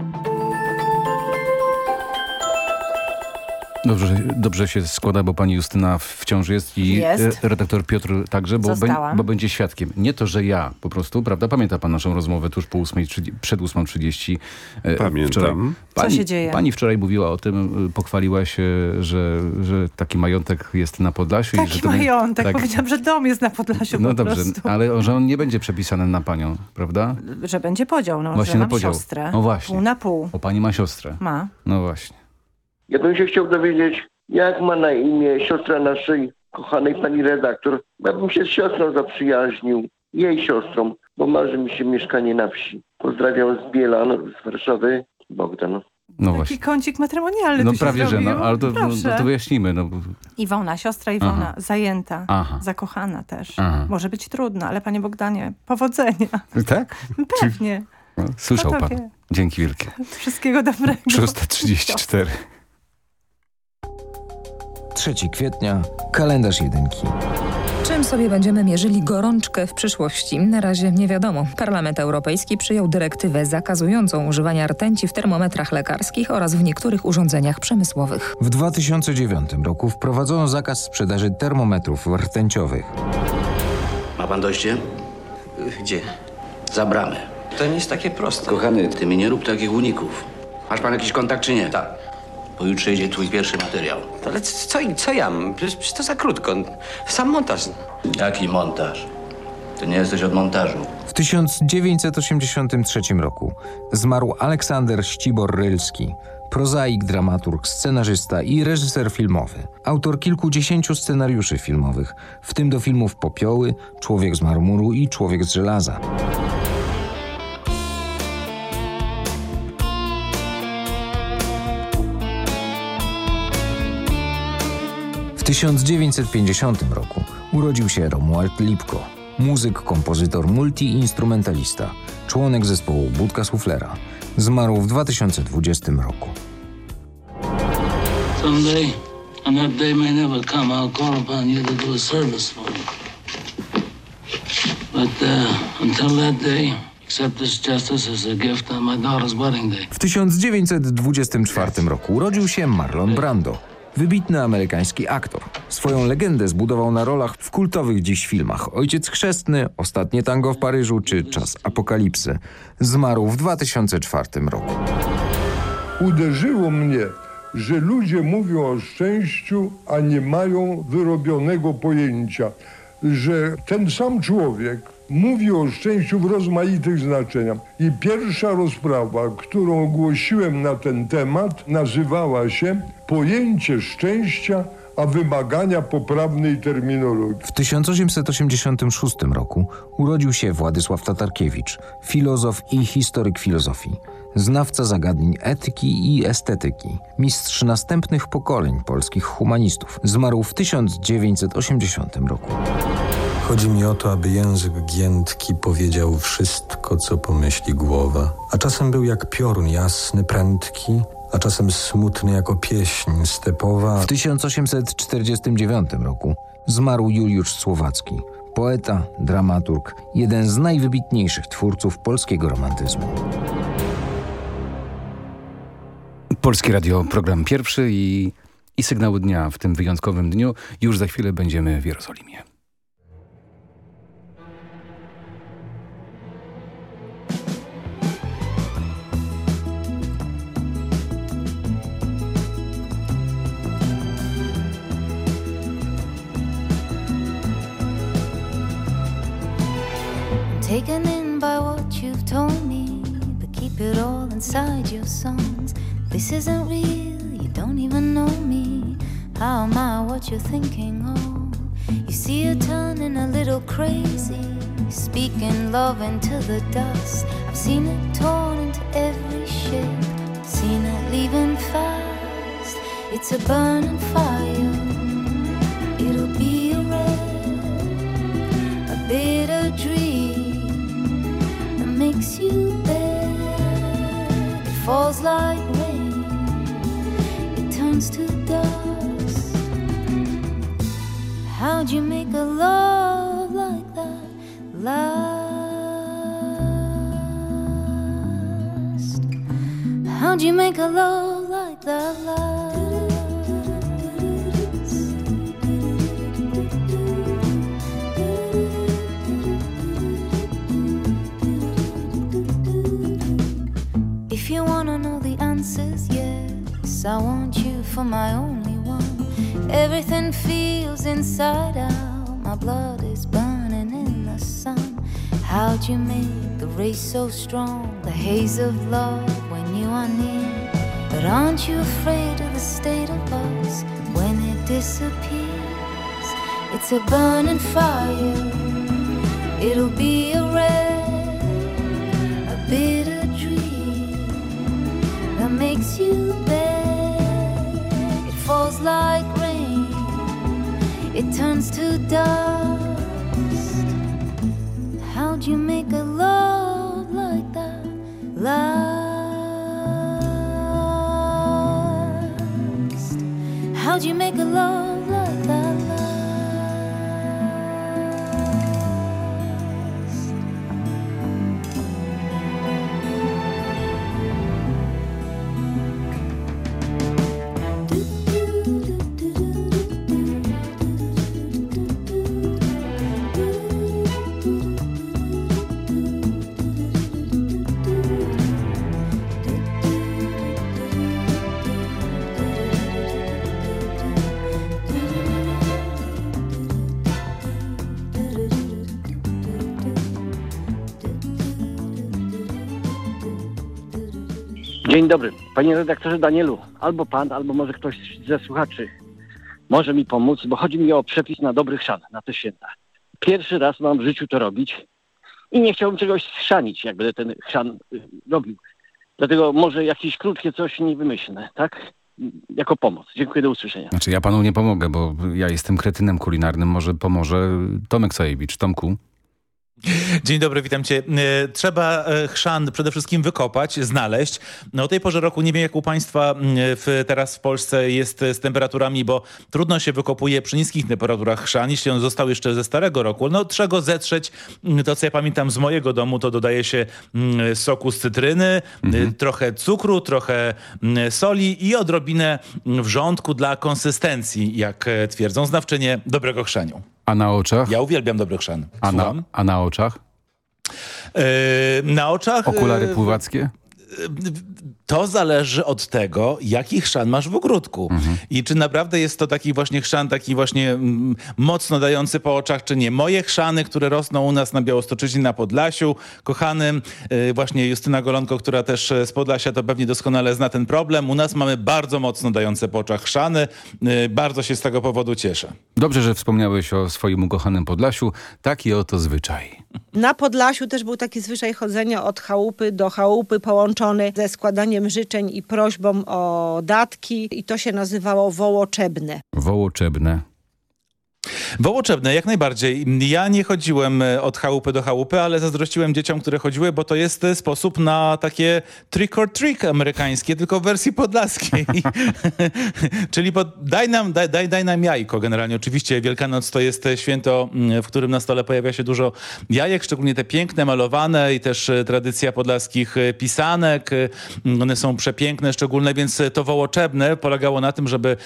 Dobrze, dobrze się składa, bo pani Justyna w ciąży jest i Jest. e, redaktor Piotr także, bo, bo będzie świadkiem. Nie to, że ja po prostu, prawda? Pamięta pan naszą rozmowę tuż po 8, przed 8.30. e, Pamiętam. Wczoraj. Co Pani, się dzieje? Pani wczoraj mówiła o tym, e, pochwaliła się, że, że taki majątek jest na Podlasiu. i że Taki to nie- majątek. tak. Powiedziałam, że dom jest na Podlasiu No po dobrze, prostu. ale że on nie będzie przepisany na panią, prawda? Że będzie podział, no. Właśnie że mam podział. siostrę. No właśnie. Pół na pół. O pani ma siostrę. Ma. No właśnie. Ja bym się chciał dowiedzieć, jak ma na imię siostra naszej kochanej pani redaktor. Ja bym się z siostrą zaprzyjaźnił, jej siostrą, bo marzy mi się mieszkanie na wsi. Pozdrawiam z Bielan, z Warszawy, Bogdan. No właśnie. Taki kącik matrymonialny No prawie, że no, ale to, no, Proszę. to wyjaśnimy. No. Iwona, siostra Iwona, Aha. zajęta, Aha. zakochana też. Aha. Może być trudno, ale panie Bogdanie, powodzenia. Tak? Pewnie. No, Słyszał to pan. wie? Dzięki wielkie. Wszystkiego dobrego. 634. 3 kwietnia, kalendarz jedynki. Czym sobie będziemy mierzyli gorączkę w przyszłości? Na razie nie wiadomo. Parlament Europejski przyjął dyrektywę zakazującą używania rtęci w termometrach lekarskich oraz w niektórych urządzeniach przemysłowych. W 2009 roku wprowadzono zakaz sprzedaży termometrów rtęciowych. Ma pan dojście? Gdzie? Za bramę. To nie jest takie proste. Kochany, ty mi nie rób takich uników. Masz pan jakiś kontakt czy nie? Tak. Pojutrze idzie twój pierwszy materiał. Ale c- co, co ja? mam? Przecież przecież to za krótko. Sam montaż. Jaki montaż? Ty nie jesteś od montażu. W 1983 roku zmarł Aleksander Ścibor-Rylski, prozaik, dramaturg, scenarzysta i reżyser filmowy. Autor kilkudziesięciu scenariuszy filmowych, w tym do filmów Popioły, Człowiek z marmuru i Człowiek z żelaza. W 1950 roku urodził się Romuald Lipko, muzyk, kompozytor, multiinstrumentalista, członek zespołu Budka Suflera. Zmarł w 2020 roku. Someday, and that day may never come, I'll call upon you to do a service for me. But uh, until that day. W 1924 roku urodził się Marlon Brando, wybitny amerykański aktor. Swoją legendę zbudował na rolach w kultowych dziś filmach Ojciec Chrzestny, Ostatnie tango w Paryżu czy Czas Apokalipsy. Zmarł w 2004 roku. Uderzyło mnie, że ludzie mówią o szczęściu, a nie mają wyrobionego pojęcia, że ten sam człowiek mówi o szczęściu w rozmaitych znaczeniach. I pierwsza rozprawa, którą ogłosiłem na ten temat, nazywała się Pojęcie szczęścia a wymagania poprawnej terminologii. W 1886 roku urodził się Władysław Tatarkiewicz, filozof i historyk filozofii, znawca zagadnień etyki i estetyki, mistrz następnych pokoleń polskich humanistów. Zmarł w 1980 roku. Chodzi mi o to, aby język giętki powiedział wszystko, co pomyśli głowa. A czasem był jak piorun jasny, prędki, a czasem smutny jako pieśń stepowa. W 1849 roku zmarł Juliusz Słowacki, poeta, dramaturg, jeden z najwybitniejszych twórców polskiego romantyzmu. Polskie Radio, program pierwszy i, i sygnały dnia w tym wyjątkowym dniu. Już za chwilę będziemy w Jerozolimie. Taken in by what you've told me, but keep it all inside your songs. This isn't real, you don't even know me. How am I what you're thinking of? You see her turning a little crazy, speaking love into the dust. I've seen it torn into every shape, seen it leaving fast. It's a burning fire, you bad. It falls like rain, it turns to dust. How'd you make a love like that last? How'd you make a love yes, I want you for my only one. Everything feels inside out, my blood is burning in the sun. How'd you make the race so strong? The haze of love when you are near. But aren't you afraid of the state of us when it disappears? It's a burning fire, it'll be a red, a bitter like rain, it turns to dust. How'd you make a love like that last? How'd you make a love Dzień dobry. Panie redaktorze Danielu, albo pan, albo może ktoś ze słuchaczy może mi pomóc, bo chodzi mi o przepis na dobry chrzan, na te święta. Pierwszy raz mam w życiu to robić i nie chciałbym czegoś schrzanić, jak będę ten chrzan y, robił. Dlatego może jakieś krótkie coś nie wymyślne, tak? jako pomoc. Dziękuję, do usłyszenia. Znaczy ja panu nie pomogę, bo ja jestem kretynem kulinarnym, może pomoże Tomek Sajewicz. Tomku? Dzień dobry, witam cię. E, trzeba e, chrzan przede wszystkim wykopać, znaleźć. No, o tej porze roku nie wiem jak u państwa w, teraz w Polsce jest z temperaturami, bo trudno się wykopuje przy niskich temperaturach chrzan, jeśli on został jeszcze ze starego roku. No trzeba go zetrzeć. To co ja pamiętam z mojego domu, to dodaje się soku z cytryny, mhm. trochę cukru, trochę soli i odrobinę wrzątku dla konsystencji, jak e, twierdzą znawczynie dobrego chrzaniu. A na oczach? Ja uwielbiam dobry chrzan. A na, a na oczach? Yy, na oczach... Okulary pływackie? To zależy od tego, jaki chrzan masz w ogródku. Mhm. I czy naprawdę jest to taki właśnie chrzan, taki właśnie mm, mocno dający po oczach, czy nie. Moje chrzany, które rosną u nas na Białostoczyźnie, na Podlasiu, kochanym, yy, właśnie Justyna Golonko, która też e, z Podlasia, to pewnie doskonale zna ten problem. U nas mamy bardzo mocno dające po oczach chrzany. Yy, bardzo się z tego powodu cieszę. Dobrze, że wspomniałeś o swoim ukochanym Podlasiu. Taki oto zwyczaj. Na Podlasiu też był taki zwyczaj chodzenia od chałupy do chałupy połączony ze składaniem życzeń i prośbą o datki i to się nazywało wołoczebne. Wołoczebne. Wołoczebne, jak najbardziej. Ja nie chodziłem e, od chałupy do chałupy, ale zazdrościłem dzieciom, które chodziły, bo to jest e, sposób na takie trick or trick amerykańskie, tylko w wersji podlaskiej. Czyli pod, daj, nam, daj, daj, daj nam jajko generalnie. Oczywiście Wielkanoc to jest e, święto, w którym na stole pojawia się dużo jajek, szczególnie te piękne, malowane i też tradycja podlaskich pisanek. One są przepiękne, szczególne, więc to wołoczebne polegało na tym, żeby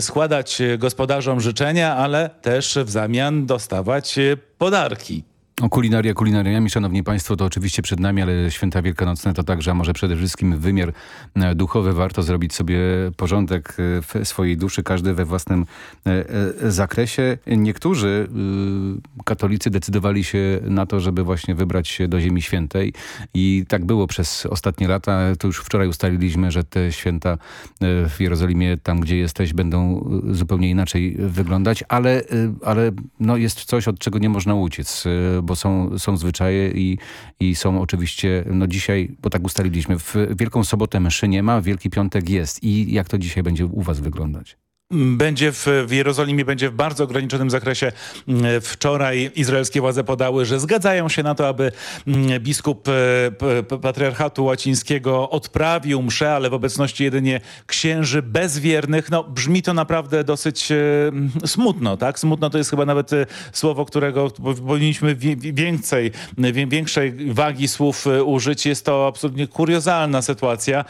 składać gospodarzom życzenia, ale też w zamian dostawać e, podarki. O kulinaria kulinariami, szanowni państwo, to oczywiście przed nami, ale święta wielkanocne to także, a może przede wszystkim wymiar e, duchowy. Warto zrobić sobie porządek e, w swojej duszy, każdy we własnym e, zakresie. Niektórzy katolicy decydowali się na to, żeby właśnie wybrać się do Ziemi Świętej i tak było przez ostatnie lata. To już wczoraj ustaliliśmy, że te święta w Jerozolimie, tam gdzie jesteś, będą zupełnie inaczej wyglądać, ale, ale no jest coś, od czego nie można uciec bo są, są zwyczaje i, i są oczywiście, no dzisiaj, bo tak ustaliliśmy, w Wielką Sobotę mszy nie ma, Wielki Piątek jest. I jak to dzisiaj będzie u was wyglądać? Będzie w, w Jerozolimie, będzie w bardzo ograniczonym zakresie. Mm, wczoraj izraelskie władze podały, że zgadzają się na to, aby mm, biskup e, patriarchatu łacińskiego odprawił mszę, ale w obecności jedynie księży bezwiernych. No, brzmi to naprawdę dosyć e, smutno, tak? Smutno to jest chyba nawet e, słowo, którego powinniśmy więcej, większej wagi słów użyć. Jest to absolutnie kuriozalna sytuacja.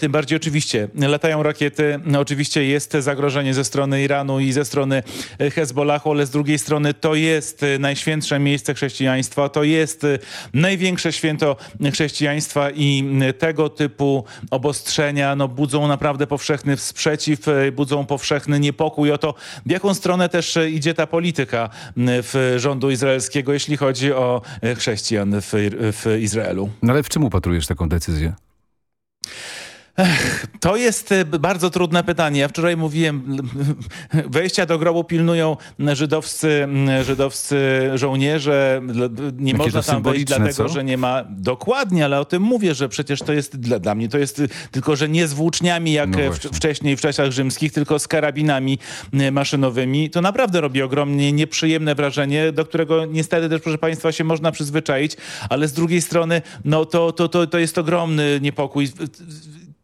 Tym bardziej oczywiście latają rakiety, oczywiście jest zagrożenie zagrożenie ze strony Iranu i ze strony e, Hezbollahu, ale z drugiej strony to jest e, najświętsze miejsce chrześcijaństwa, to jest e, największe święto chrześcijaństwa i tego typu obostrzenia no, budzą naprawdę powszechny sprzeciw, budzą powszechny niepokój o to, w jaką stronę też idzie ta polityka w rządu izraelskiego, jeśli chodzi o chrześcijan w, w Izraelu. No ale w czym upatrujesz taką decyzję? Ech, to jest e, bardzo trudne pytanie. Ja wczoraj mówiłem, wejścia do grobu pilnują żydowscy, żydowscy żołnierze. Nie Jakie można tam wejść dlatego, co? że nie ma... Dokładnie, ale o tym mówię, że przecież to jest dla, dla mnie, to jest tylko, że nie z włóczniami jak no w, wcześniej w czasach rzymskich, tylko z karabinami maszynowymi. To naprawdę robi ogromnie nieprzyjemne wrażenie, do którego niestety też, proszę Państwa, się można przyzwyczaić, ale z drugiej strony, no to, to, to, to jest ogromny niepokój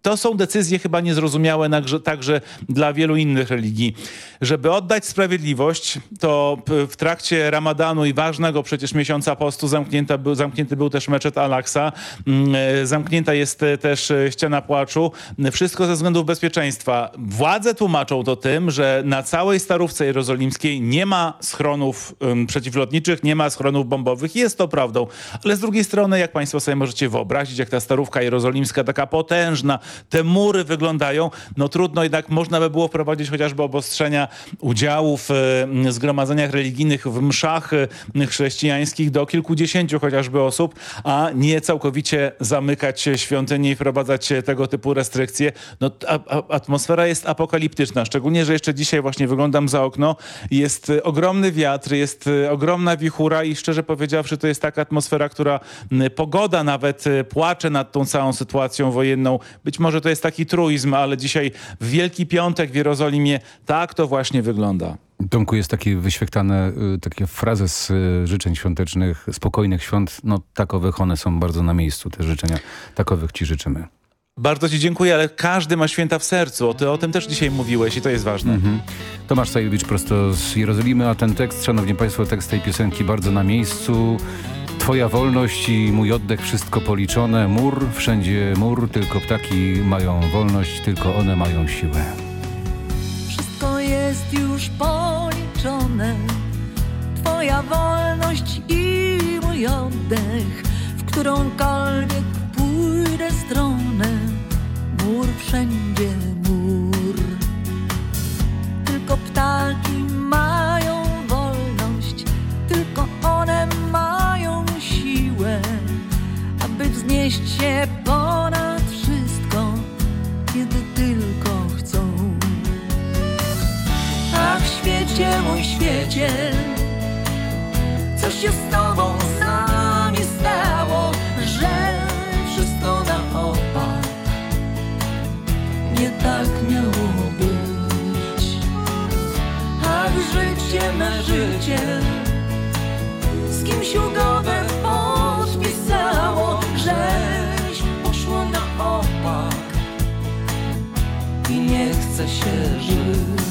to są decyzje chyba niezrozumiałe także dla wielu innych religii. Żeby oddać sprawiedliwość, to w trakcie ramadanu i ważnego przecież miesiąca postu zamknięta był, zamknięty był też meczet Al-Aqsa, mm, e, zamknięta jest e, też e, ściana płaczu. Wszystko ze względów bezpieczeństwa. Władze tłumaczą to tym, że na całej Starówce Jerozolimskiej nie ma schronów przeciwlotniczych, nie ma schronów bombowych. Jest to prawdą. Ale z drugiej strony, jak państwo sobie możecie wyobrazić, jak ta Starówka Jerozolimska, taka potężna, te mury wyglądają, no trudno jednak można by było wprowadzić chociażby obostrzenia udziału w e, zgromadzeniach religijnych, w mszach e, chrześcijańskich do kilkudziesięciu chociażby osób, a nie całkowicie zamykać świątynie i wprowadzać tego typu restrykcje. No, a, a, atmosfera jest apokaliptyczna, szczególnie, że jeszcze dzisiaj właśnie wyglądam za okno, jest ogromny wiatr, jest ogromna wichura i szczerze powiedziawszy to jest taka atmosfera, która pogoda nawet płacze nad tą całą sytuacją wojenną. Być może to jest taki truizm, ale dzisiaj w Wielki Piątek w Jerozolimie tak to właśnie wygląda. Tomku, jest takie wyświetlane, y, takie frazy z y, życzeń świątecznych, spokojnych świąt. No takowych one są bardzo na miejscu, te życzenia. Takowych ci życzymy. Bardzo ci dziękuję, ale każdy ma święta w sercu. O, ty o tym też dzisiaj mówiłeś i to jest ważne. Mhm. Tomasz Sajewicz prosto z Jerozolimy, a ten tekst, szanowni państwo, tekst tej piosenki bardzo na miejscu. Twoja wolność i mój oddech, wszystko policzone. Mur, wszędzie mur, tylko ptaki mają wolność, tylko one mają siłę. Wszystko jest już policzone. Twoja wolność i mój oddech, w którąkolwiek pójdę stronę. Mur, wszędzie mur. Tylko ptaki mają wolność, tylko one mają wznieść się ponad wszystko, kiedy tylko chcą. Ach, świecie, mój świecie, co się z tobą, z nami stało, że wszystko na opak nie tak miało być. Ach, życie, me życie, z kimś ugodę na opak i nie chce się żyć.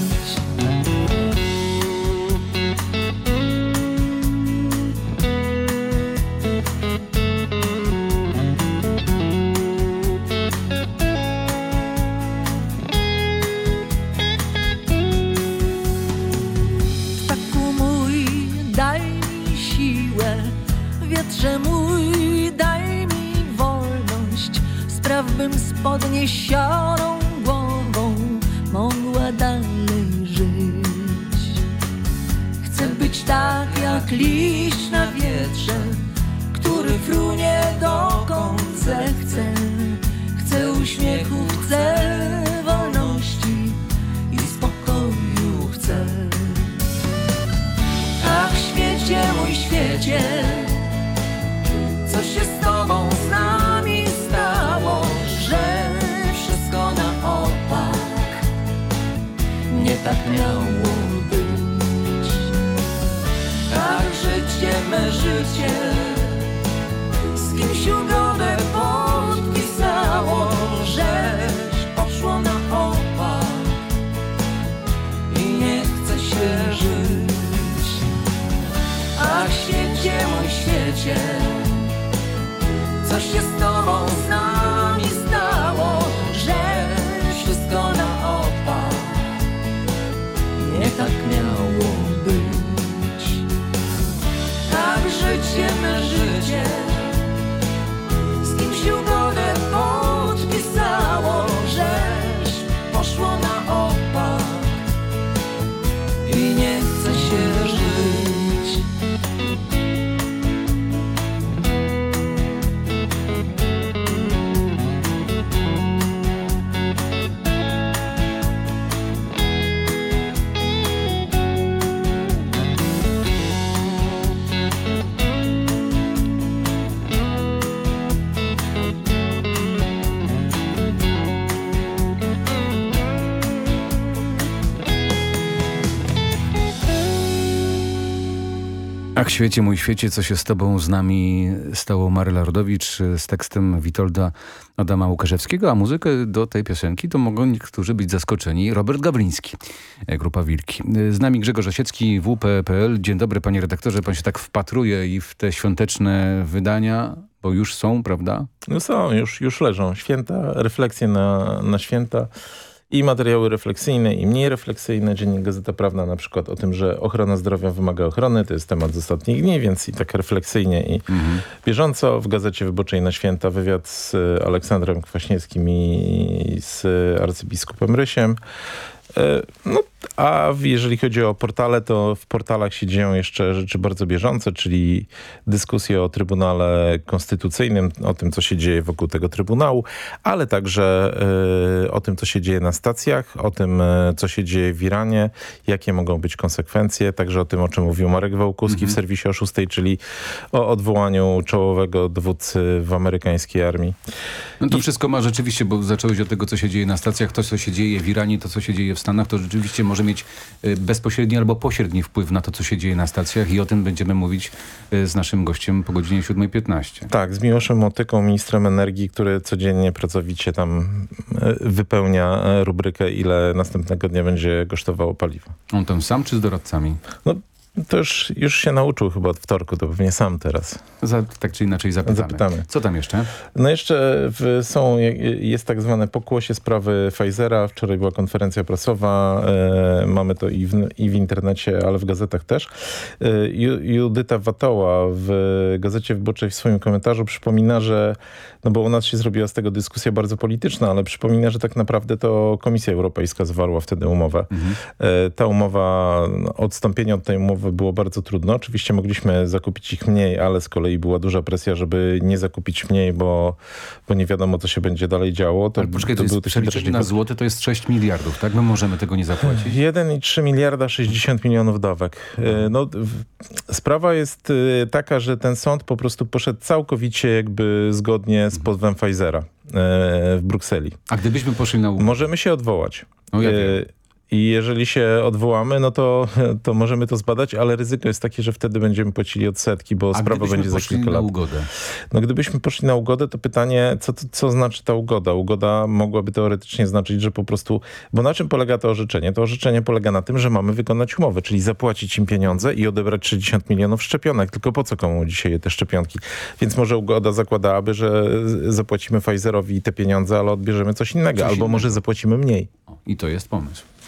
Ach, świecie, mój świecie, co się z tobą, z nami stało Maryla Rodowicz z tekstem Witolda Adama Łukaszewskiego, a muzykę do tej piosenki to mogą niektórzy być zaskoczeni. Robert Gawliński, e, Grupa Wilki. Z nami Grzegorz Osiecki, WP.pl. Dzień dobry panie redaktorze, pan się tak wpatruje i w te świąteczne wydania, bo już są, prawda? No są, już, już leżą. Święta, refleksje na, na święta i materiały refleksyjne, i mniej refleksyjne. Dziennik Gazeta Prawna na przykład o tym, że ochrona zdrowia wymaga ochrony. To jest temat z ostatnich dni, więc i tak refleksyjnie i Mhm. bieżąco. W Gazecie Wyborczej na święta wywiad z Aleksandrem Kwaśniewskim i z arcybiskupem Rysiem. E, No A jeżeli chodzi o portale, to w portalach się dzieją jeszcze rzeczy bardzo bieżące, czyli dyskusje o Trybunale Konstytucyjnym, o tym, co się dzieje wokół tego Trybunału, ale także y, o tym, co się dzieje na stacjach, o tym, y, co się dzieje w Iranie, jakie mogą być konsekwencje, także o tym, o czym mówił Marek Wałkuski w serwisie o 6, czyli o odwołaniu czołowego dowódcy w amerykańskiej armii. No to I... wszystko ma rzeczywiście, bo zacząłeś od tego, co się dzieje na stacjach, to, co się dzieje w Iranie, to, co się dzieje w Stanach, to rzeczywiście może mieć y, bezpośredni albo pośredni wpływ na to, co się dzieje na stacjach i o tym będziemy mówić y, z naszym gościem po godzinie 7.15. Tak, z Miłoszem Motyką, ministrem energii, który codziennie pracowicie tam y, wypełnia rubrykę, ile następnego dnia będzie kosztowało paliwo. On tam sam czy z doradcami? No, to już, już się nauczył chyba od wtorku, to pewnie sam teraz. Za, tak czy inaczej zapytamy. zapytamy. Co tam jeszcze? No jeszcze w, są, jest tak zwane pokłosie sprawy Pfizera. Wczoraj była konferencja prasowa. E, mamy to i w, i w internecie, ale w gazetach też. E, Judyta Watoła w Gazecie Wyborczej w swoim komentarzu przypomina, że, no bo u nas się zrobiła z tego dyskusja bardzo polityczna, ale przypomina, że tak naprawdę to Komisja Europejska zawarła wtedy umowę. Mhm. E, ta umowa, odstąpienie od tej umowy było bardzo trudno. Oczywiście mogliśmy zakupić ich mniej, ale z kolei była duża presja, żeby nie zakupić mniej, bo, bo nie wiadomo, co się będzie dalej działo. To, ale poczekaj, to, to jest przeliczenie na złoty to jest 6 miliardów, tak? My możemy tego nie zapłacić. 1,3 miliarda 60 milionów dawek. E, no, sprawa jest e, taka, że ten sąd po prostu poszedł całkowicie jakby zgodnie z pozwem Pfizera e, w Brukseli. A gdybyśmy poszli na... Możemy się odwołać. No ja wiem. I jeżeli się odwołamy, no to, to możemy to zbadać, ale ryzyko jest takie, że wtedy będziemy płacili odsetki, bo A sprawa będzie za kilka lat. ugodę? No gdybyśmy poszli na ugodę, to pytanie, co, co znaczy ta ugoda? Ugoda mogłaby teoretycznie znaczyć, że po prostu... Bo na czym polega to orzeczenie? To orzeczenie polega na tym, że mamy wykonać umowę, czyli zapłacić im pieniądze i odebrać 60 milionów szczepionek. Tylko po co komu dzisiaj te szczepionki? Więc może ugoda zakładałaby, że zapłacimy Pfizerowi te pieniądze, ale odbierzemy coś innego. Coś albo innego. może zapłacimy mniej. I to jest pomysł.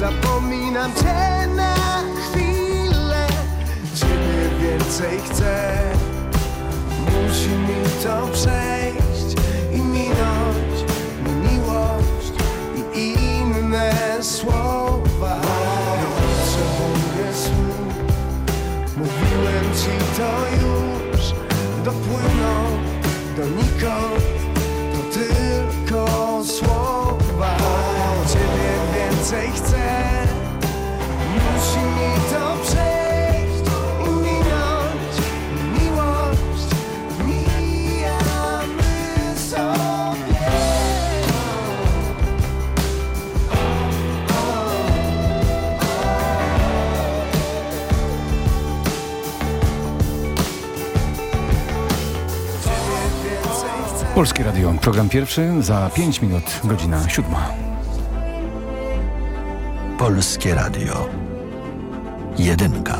To już Polskie Radio, program pierwszy, za 5 minut, godzina siódma. Polskie Radio. Jedynka.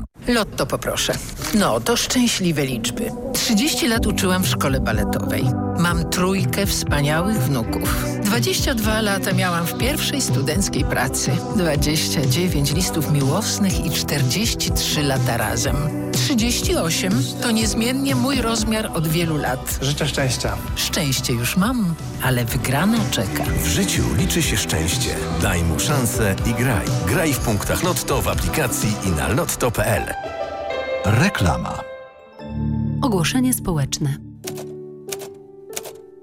Lotto poproszę. No, to szczęśliwe liczby. 30 lat uczyłam w szkole baletowej. Mam trójkę wspaniałych wnuków. 22 lata miałam w pierwszej studenckiej pracy. 29 listów miłosnych i 43 lata razem. 38 to niezmiennie mój rozmiar od wielu lat. Życzę szczęścia. Szczęście już mam, ale wygrana czeka. W życiu liczy się szczęście. Daj mu szansę i graj. Graj w punktach Lotto w aplikacji i na lotto.pl. Reklama. Ogłoszenie społeczne.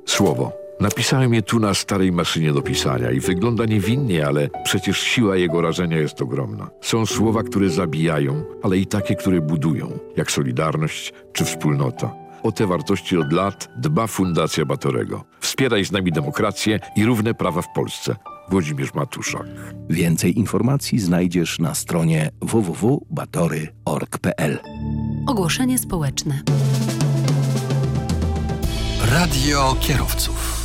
Słowo. Napisałem je tu na starej maszynie do pisania i wygląda niewinnie, ale przecież siła jego rażenia jest ogromna. Są słowa, które zabijają, ale i takie, które budują, jak solidarność czy wspólnota. O te wartości od lat dba Fundacja Batorego. Wspieraj z nami demokrację i równe prawa w Polsce. Włodzimierz Matuszak. Więcej informacji znajdziesz na stronie www.batory.org.pl. Ogłoszenie społeczne. Radio kierowców.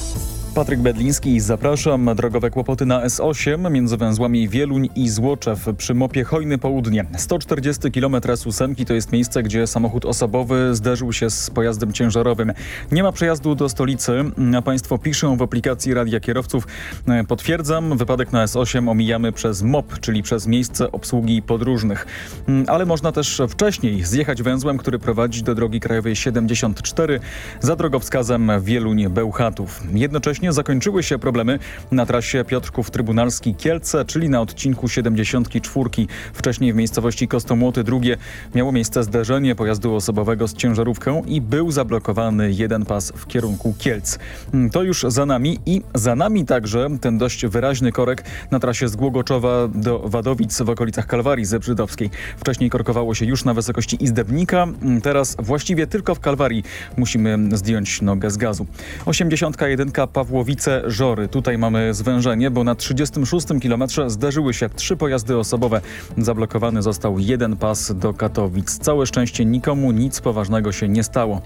Patryk Bedliński, zapraszam. Drogowe kłopoty na S8 między węzłami Wieluń i Złoczew przy Mopie Hojny Południe. 140 km S8 to jest miejsce, gdzie samochód osobowy zderzył się z pojazdem ciężarowym. Nie ma przejazdu do stolicy, a Państwo piszą w aplikacji Radia Kierowców. Potwierdzam, wypadek na S8 omijamy przez MOP, czyli przez miejsce obsługi podróżnych. Ale można też wcześniej zjechać węzłem, który prowadzi do drogi krajowej 74 za drogowskazem Wieluń-Bełchatów. Jednocześnie zakończyły się problemy na trasie Piotrków Trybunalski-Kielce, czyli na odcinku 74. Wcześniej w miejscowości Kostomłoty drugie miało miejsce zderzenie pojazdu osobowego z ciężarówką i był zablokowany jeden pas w kierunku Kielc. To już za nami i za nami także ten dość wyraźny korek na trasie z Głogoczowa do Wadowic w okolicach Kalwarii Zebrzydowskiej. Wcześniej korkowało się już na wysokości Izdebnika, teraz właściwie tylko w Kalwarii musimy zdjąć nogę z gazu. 81 Pawła Pawłowice-Żory. Tutaj mamy zwężenie, bo na 36 kilometrze zderzyły się trzy pojazdy osobowe. Zablokowany został jeden pas do Katowic. Całe szczęście nikomu nic poważnego się nie stało.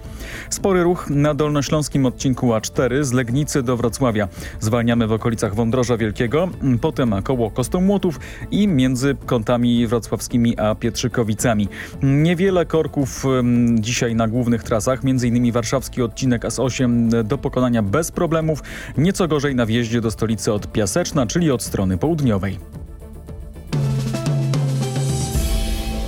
Spory ruch na dolnośląskim odcinku A4 z Legnicy do Wrocławia. Zwalniamy w okolicach Wądroża Wielkiego, potem koło Kostomłotów i między kątami wrocławskimi a Pietrzykowicami. Niewiele korków dzisiaj na głównych trasach, m.in. warszawski odcinek S8 do pokonania bez problemów, nieco gorzej na wjeździe do stolicy od Piaseczna, czyli od strony południowej.